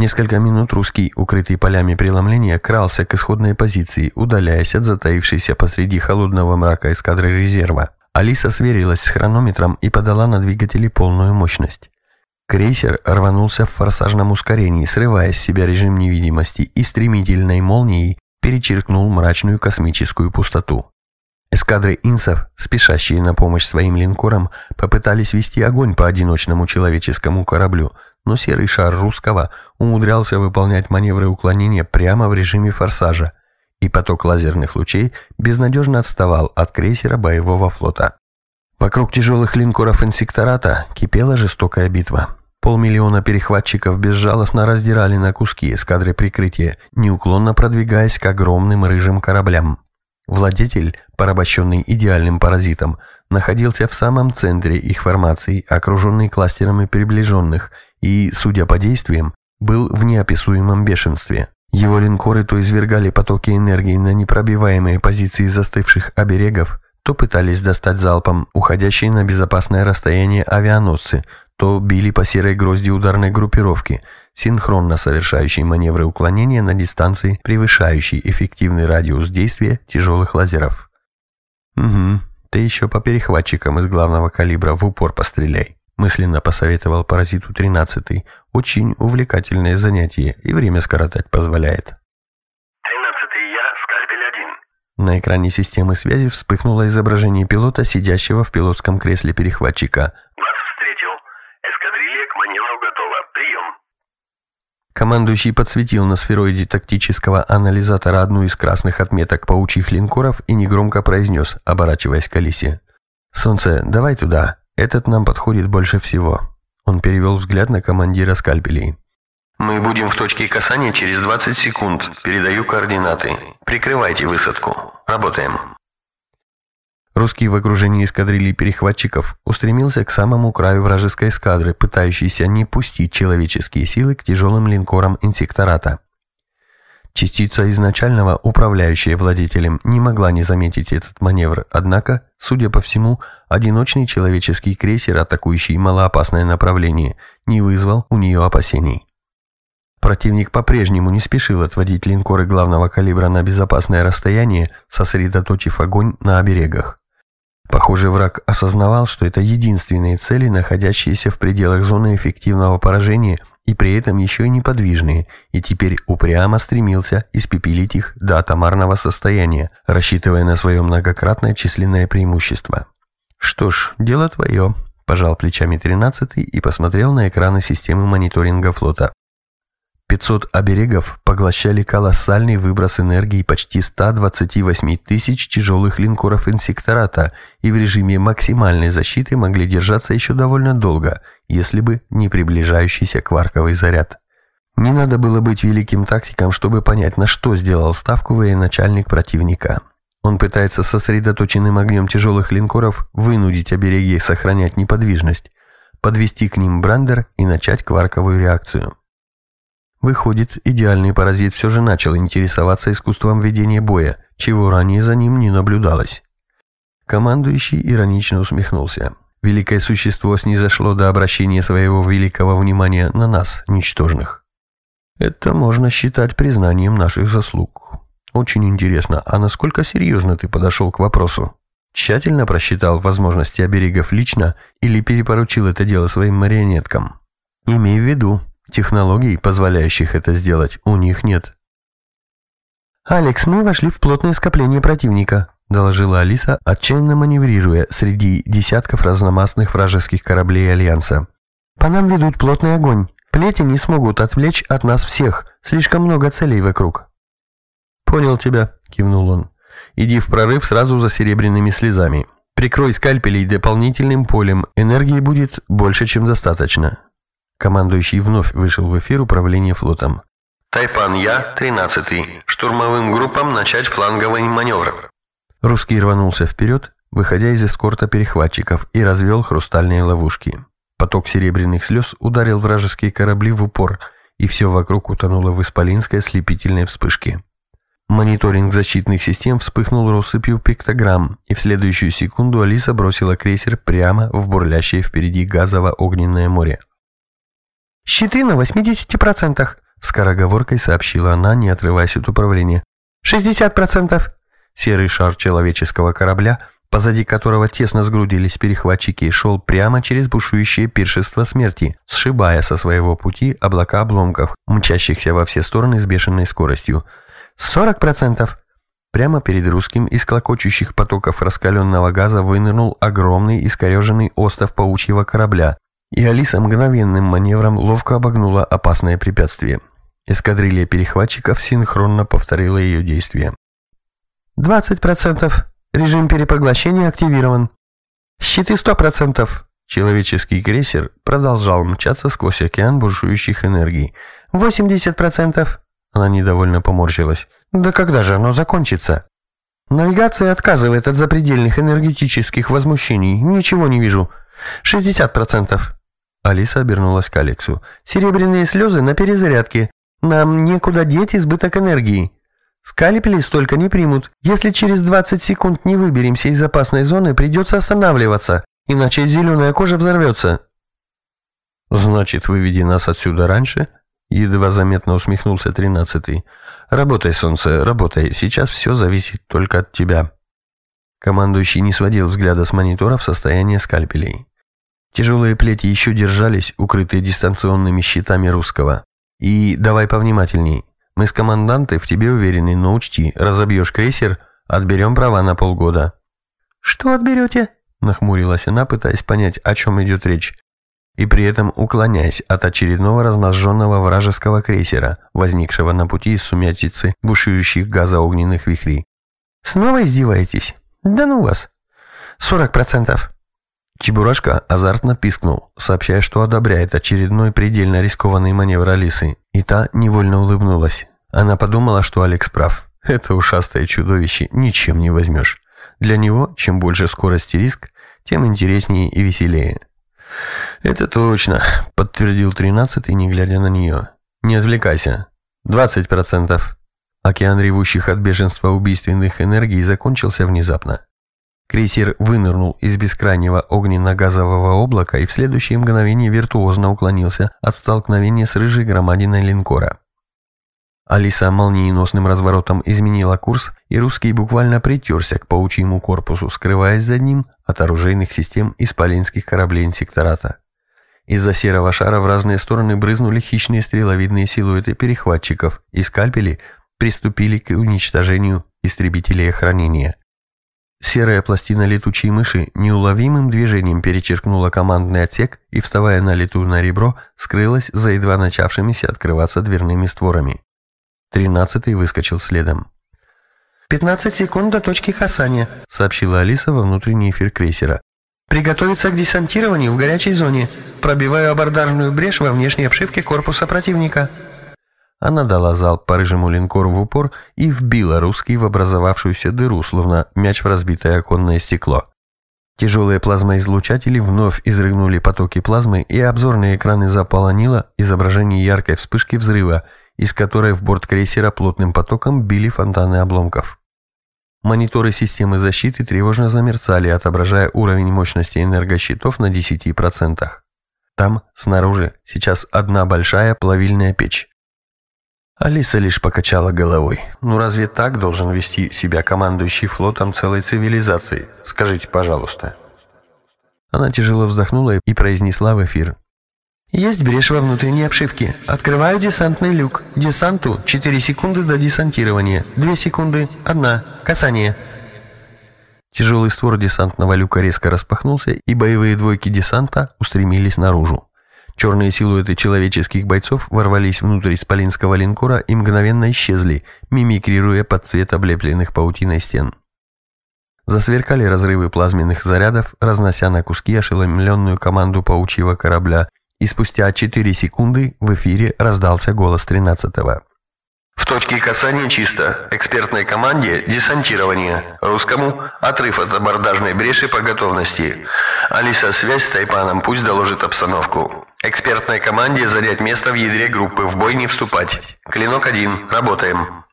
Несколько минут русский, укрытый полями преломления, крался к исходной позиции, удаляясь от затаившейся посреди холодного мрака эскадры резерва. Алиса сверилась с хронометром и подала на двигатели полную мощность. Крейсер рванулся в форсажном ускорении, срывая с себя режим невидимости и стремительной молнией перечеркнул мрачную космическую пустоту. Эскадры инсов, спешащие на помощь своим линкорам, попытались вести огонь по одиночному человеческому кораблю, но серый шар русского умудрялся выполнять маневры уклонения прямо в режиме форсажа, и поток лазерных лучей безнадежно отставал от крейсера боевого флота. Вокруг тяжелых линкоров инсектората кипела жестокая битва. Полмиллиона перехватчиков безжалостно раздирали на куски эскадры прикрытия, неуклонно продвигаясь к огромным рыжим кораблям. Владетель, порабощенный идеальным паразитом, находился в самом центре их формации, окруженный кластерами приближенных, и, судя по действиям, был в неописуемом бешенстве. Его линкоры то извергали потоки энергии на непробиваемые позиции застывших оберегов, то пытались достать залпом уходящие на безопасное расстояние авианосцы, то били по серой грозди ударной группировки – синхронно совершающий маневры уклонения на дистанции, превышающей эффективный радиус действия тяжелых лазеров. «Угу, ты еще по перехватчикам из главного калибра в упор постреляй», мысленно посоветовал паразиту 13 Очень увлекательное занятие и время скоротать позволяет. «13-й я, Скальпель-1». На экране системы связи вспыхнуло изображение пилота, сидящего в пилотском кресле перехватчика. «Вас встретил. Эскадрилья к маневру готова. Прием». Командующий подсветил на сфероиде тактического анализатора одну из красных отметок паучьих линкоров и негромко произнес, оборачиваясь к Алисе. «Солнце, давай туда. Этот нам подходит больше всего». Он перевел взгляд на командира скальпелей. «Мы будем в точке касания через 20 секунд. Передаю координаты. Прикрывайте высадку. Работаем». Русский в окружении эскадрильи перехватчиков устремился к самому краю вражеской эскадры, пытающейся не пустить человеческие силы к тяжелым линкорам инсектората. Частица изначального, управляющая владетелем, не могла не заметить этот маневр, однако, судя по всему, одиночный человеческий крейсер, атакующий малоопасное направление, не вызвал у нее опасений. Противник по-прежнему не спешил отводить линкоры главного калибра на безопасное расстояние, сосредоточив огонь на оберегах. Похоже, враг осознавал, что это единственные цели, находящиеся в пределах зоны эффективного поражения и при этом еще и неподвижные, и теперь упрямо стремился испепелить их до атомарного состояния, рассчитывая на свое многократное численное преимущество. «Что ж, дело твое», – пожал плечами 13 и посмотрел на экраны системы мониторинга флота. 500 оберегов поглощали колоссальный выброс энергии почти 128 тысяч тяжелых линкоров инсектората и в режиме максимальной защиты могли держаться еще довольно долго, если бы не приближающийся кварковый заряд. Не надо было быть великим тактиком, чтобы понять, на что сделал ставку военачальник противника. Он пытается сосредоточенным огнем тяжелых линкоров вынудить обереги сохранять неподвижность, подвести к ним брандер и начать кварковую реакцию. Выходит, идеальный паразит все же начал интересоваться искусством ведения боя, чего ранее за ним не наблюдалось. Командующий иронично усмехнулся. Великое существо снизошло до обращения своего великого внимания на нас, ничтожных. Это можно считать признанием наших заслуг. Очень интересно, а насколько серьезно ты подошел к вопросу? Тщательно просчитал возможности оберегов лично или перепоручил это дело своим марионеткам? Имей в виду, Технологий, позволяющих это сделать, у них нет. «Алекс, мы вошли в плотное скопление противника», доложила Алиса, отчаянно маневрируя среди десятков разномастных вражеских кораблей Альянса. «По нам ведут плотный огонь. Плети не смогут отвлечь от нас всех. Слишком много целей вокруг». «Понял тебя», — кивнул он. «Иди в прорыв сразу за серебряными слезами. Прикрой скальпелей дополнительным полем. Энергии будет больше, чем достаточно. Командующий вновь вышел в эфир управления флотом. «Тайпан, я, 13-й. Штурмовым группам начать фланговый маневр». Русский рванулся вперед, выходя из эскорта перехватчиков, и развел хрустальные ловушки. Поток серебряных слез ударил вражеские корабли в упор, и все вокруг утонуло в исполинской ослепительной вспышке. Мониторинг защитных систем вспыхнул россыпью пиктограмм, и в следующую секунду Алиса бросила крейсер прямо в бурлящее впереди газово-огненное море. «Щиты на 80%. Скороговоркой сообщила она, не отрываясь от управления. «Шестьдесят процентов!» Серый шар человеческого корабля, позади которого тесно сгрудились перехватчики, шел прямо через бушующее пиршество смерти, сшибая со своего пути облака обломков, мчащихся во все стороны с бешеной скоростью. «Сорок процентов!» Прямо перед русским из клокочущих потоков раскаленного газа вынырнул огромный искореженный остов паучьего корабля, и Алиса мгновенным маневром ловко обогнула опасное препятствие. Эскадрилья перехватчиков синхронно повторила ее действия. «Двадцать процентов. Режим перепоглощения активирован. Щиты сто процентов». Человеческий крейсер продолжал мчаться сквозь океан бушующих энергий. «Восемьдесят процентов». Она недовольно поморщилась. «Да когда же оно закончится?» «Навигация отказывает от запредельных энергетических возмущений. Ничего не вижу. Шестьдесят процентов». Алиса обернулась к Алексу. «Серебряные слезы на перезарядке. Нам некуда деть избыток энергии. Скальпели столько не примут. Если через 20 секунд не выберемся из опасной зоны, придется останавливаться, иначе зеленая кожа взорвется». «Значит, выведи нас отсюда раньше?» Едва заметно усмехнулся тринадцатый. «Работай, солнце, работай. Сейчас все зависит только от тебя». Командующий не сводил взгляда с монитора в состоянии скальпелей. Тяжелые плети еще держались, укрытые дистанционными щитами русского. И давай повнимательней. Мы с командантой в тебе уверены, но учти, разобьешь крейсер, отберем права на полгода». «Что отберете?» – нахмурилась она, пытаясь понять, о чем идет речь, и при этом уклоняясь от очередного разможженного вражеского крейсера, возникшего на пути из сумятицы бушующих газоогненных вихрей. «Снова издеваетесь? Да ну вас! Сорок процентов!» Чебурашка азартно пискнул, сообщая, что одобряет очередной предельно рискованный маневр Алисы, и та невольно улыбнулась. Она подумала, что Алекс прав. Это ушастое чудовище ничем не возьмешь. Для него, чем больше скорость и риск, тем интереснее и веселее. «Это точно», — подтвердил тринадцатый, не глядя на нее. «Не отвлекайся. Двадцать процентов». Океан ревущих от бешенства убийственных энергий закончился внезапно. Крейсер вынырнул из бескрайнего огненно-газового облака и в следующее мгновение виртуозно уклонился от столкновения с рыжей громадиной линкора. Алиса молниеносным разворотом изменила курс, и русский буквально притерся к паучьему корпусу, скрываясь за ним от оружейных систем исполинских кораблей инсектората. Из-за серого шара в разные стороны брызнули хищные стреловидные силуэты перехватчиков, и скальпели приступили к уничтожению истребителей охранения. Серая пластина летучей мыши неуловимым движением перечеркнула командный отсек и, вставая на лету на ребро, скрылась за едва начавшимися открываться дверными створами. Тринадцатый выскочил следом. «Пятнадцать секунд до точки касания», — сообщила Алиса во внутренний эфир крейсера. «Приготовиться к десантированию в горячей зоне. Пробиваю абордажную брешь во внешней обшивке корпуса противника». Она дала залп по рыжему линкору в упор и вбила русский в образовавшуюся дыру, словно мяч в разбитое оконное стекло. Тяжелые плазмоизлучатели вновь изрыгнули потоки плазмы, и обзорные экраны заполонило изображение яркой вспышки взрыва, из которой в борт крейсера плотным потоком били фонтаны обломков. Мониторы системы защиты тревожно замерцали, отображая уровень мощности энергощитов на 10%. Там, снаружи, сейчас одна большая плавильная печь. Алиса лишь покачала головой. «Ну разве так должен вести себя командующий флотом целой цивилизации? Скажите, пожалуйста». Она тяжело вздохнула и произнесла в эфир. «Есть брешь во внутренней обшивке. Открываю десантный люк. Десанту 4 секунды до десантирования. 2 секунды. Одна. Касание». Тяжелый створ десантного люка резко распахнулся, и боевые двойки десанта устремились наружу. Черные силуэты человеческих бойцов ворвались внутрь исполинского линкора и мгновенно исчезли, мимикрируя под цвет облепленных паутиной стен. Засверкали разрывы плазменных зарядов, разнося на куски ошеломленную команду паучьего корабля, и спустя 4 секунды в эфире раздался голос 13-го. В точке касания чисто. Экспертной команде десантирование. Русскому отрыв от абордажной бреши по готовности. Алиса, связь с Тайпаном, пусть доложит обстановку. Экспертной команде занять место в ядре группы, в бой не вступать. Клинок один. Работаем.